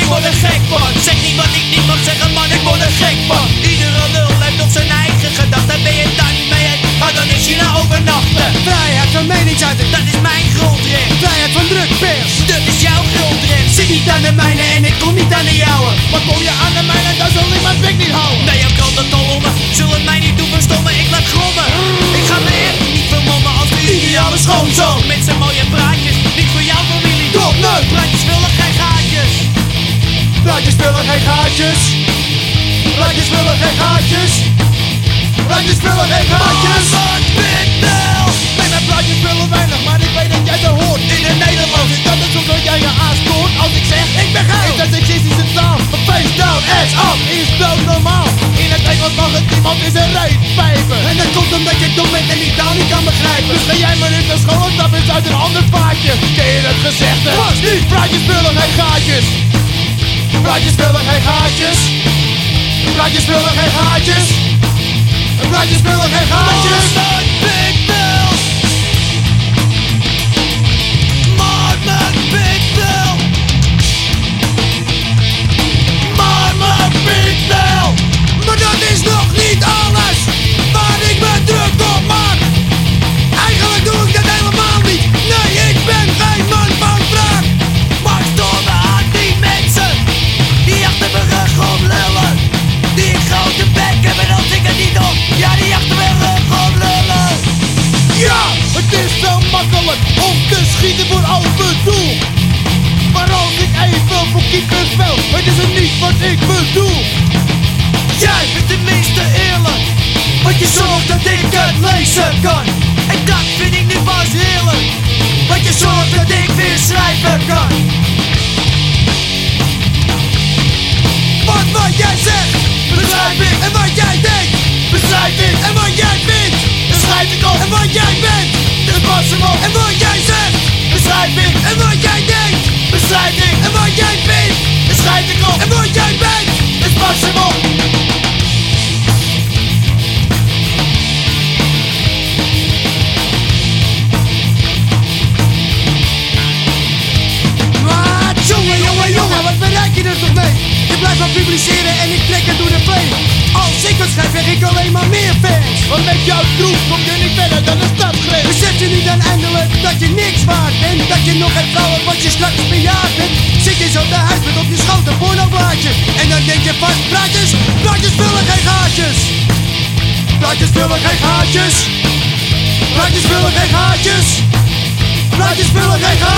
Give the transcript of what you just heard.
Ik word er gek van Zeg niet wat ik niet mag zeggen man, ik word er gek van Iedere lul heeft op zijn eigen gedachten. Ben je daar niet mee? Eens, maar dan is je naar overnachten. Vrijheid van meningsuiting, Dat is mijn grondrecht vrijheid van drukpers. Dat is jouw grondrecht Zit niet aan de mijne en ik kom niet aan de jouwe. Maar kom je aan de mijne, dan zal ik mijn bek niet houden. Nee, jouw krantentalommen zullen mij niet doen verstommen? Ik laat grommen. Ik ga me echt niet vermommen als de ideale schoonzoon. Met zijn mooie praatjes, niet voor jouw familie. Top, nee. Praatjes willen geen gaatjes Praatjes vullen geen gaatjes. Praatjes vullen geen gaatjes. Praatjes vullen geen gaatjes. Nee, mijn praatjes vullen weinig, maar ik weet dat jij ze hoort. In het Nederlands is dat het soms dat jij je aanstoort als ik zeg ik ben geil. Is dat seksistische taal? Een face down, ass up, is dood normaal. In het Engels mag het niemand in zijn reet pijpen. En dat komt omdat je dom bent en die taal niet kan begrijpen. Dus ga jij maar eens naar school, dat is uit een ander vaatje. Ken je het gezegde? Vast niet. Praatjes vullen geen gaatjes. Praatjes vullen geen gaatjes. Praatjes vullen geen gaatjes. Praatjes vullen geen gaatjes. Ja, die achter mijn rug om lullen Ja, het is zo makkelijk om te schieten voor open doel. Maar als ik even voor kiekers vel, het is het niet wat ik bedoel. Jij bent tenminste eerlijk Want je zorgt dat ik het lezen kan En dat vind ik nu pas heerlijk Want je zorgt dat ik weer schrijven kan Want wat jij zegt, begrijp. Ik. En wat jij vindt, dat schrijf ik op. En wat jij bent, dat pas hem op. En wat jij zegt, begrijp ik. En wat jij denkt, ik. En wat jij vindt, schrijf ik op. En wat jij bent, dat pas hem. Maar jongen, jongen, jongen, wat bereik je er toch mee? Je blijft maar publiceren jouw troep kom je niet verder dan de stadsgrens. Besef je nu dan eindelijk dat je niks waard bent? Dat je nog geen vrouw hebt, wat je straks bejaard bent? Zit je zo te huis met op je schoot een pornoblaadje? En dan denk je vast, praatjes, praatjes vullen geen gaatjes. Praatjes vullen geen gaatjes. Praatjes vullen geen gaatjes.